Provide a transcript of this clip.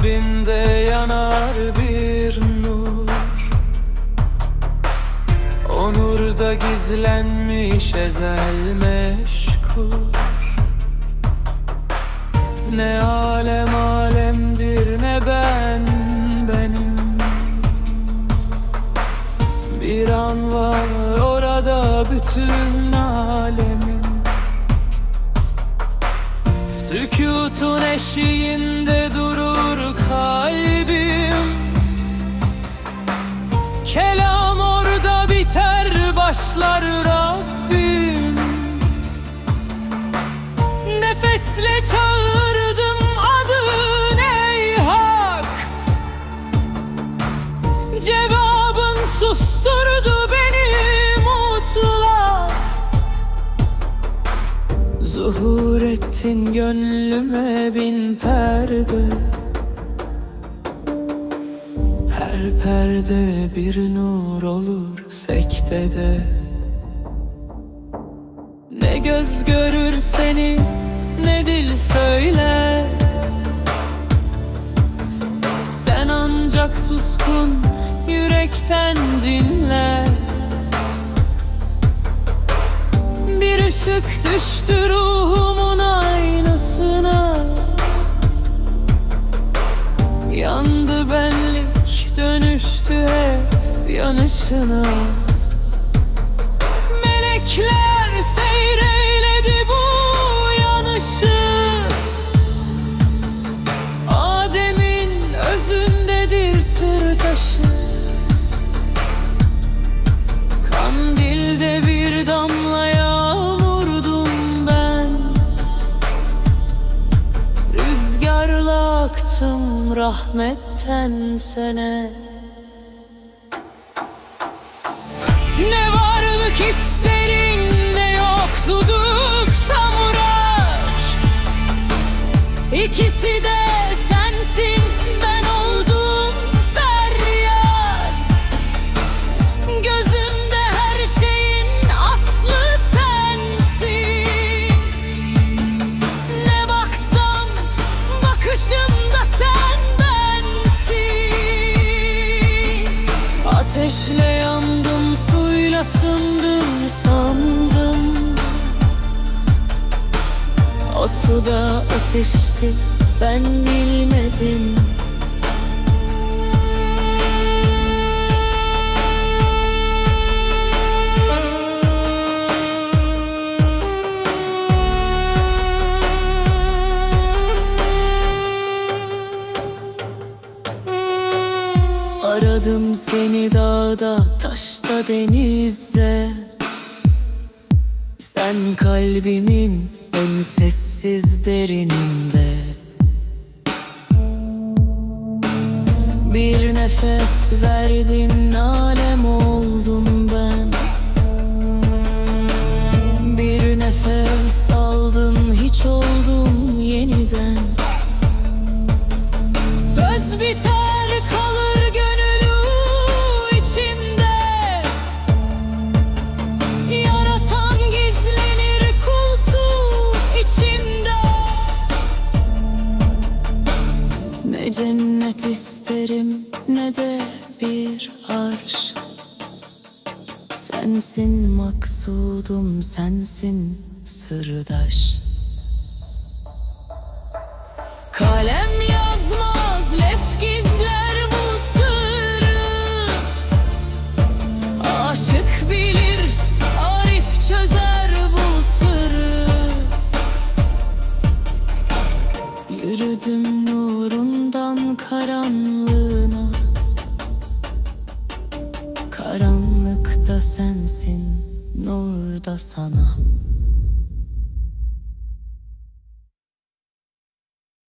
Kalbinde yanar bir nur. Onurda gizlenmiş ezel meşkur. Ne alem alemdir ne ben benim. Bir an var orada bütün alemin. Sükutun eşiğinde durur başlar Rabbim. Nefesle çağırdım adın ey hak. Cevabın susturdu beni mutlak. Zuhur ettin gönlüme bin perde Her perde bir nur olur sektede. Ne göz görür seni ne dil söyler. Sen ancak suskun yürekten dinler. Bir ışık düştü ruhumun aynasına. Yandı benlik dönüştü hep yanışına Melekler seyreyledi bu yanışı Adem'in özündedir sır taşı. Kandilde bir damla yağmurdum ben. Rüzgarla aktım rahmetten sene varlık isterim ne yoklukta murat. İkisi de sensin ben oldum feryat. Gözümde her şeyin aslı sensin. Ne baksam bakışımda sen bensin. Ateşle O suda ateşti ben bilmedim. Aradım seni dağda, taşta, denizde Sen kalbimin en sessiz derininde. Bir nefes verdin alem cennet isterim ne de bir arş. Sensin maksudum sensin sırdaş Karanlıkta sensin, nurda sana